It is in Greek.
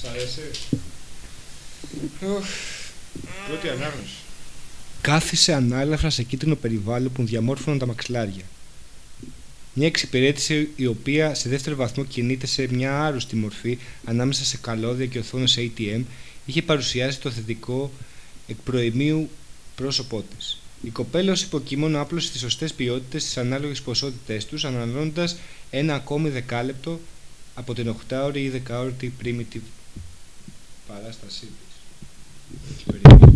Σ' αρέσει. Πρώτη ανάγνωση. Κάθισε ανάλαφρα σε κίτρινο περιβάλλον που διαμόρφωναν τα μαξιλάρια. Μια εξυπηρέτηση η οποία σε δεύτερο βαθμό κινείται σε μια άρρωστη μορφή ανάμεσα σε καλώδια και οθόνες ATM είχε παρουσιάσει το θετικό εκ προημίου πρόσωπό της. Η κοπέλα ως υποκείμενο άπλωσε τις σωστές ποιότητες στις ανάλογες ποσότητές τους, αναλώνοντας ένα ακόμη δεκάλεπτο από την 8ωρη ή 10ωρη primitive παράστασή της.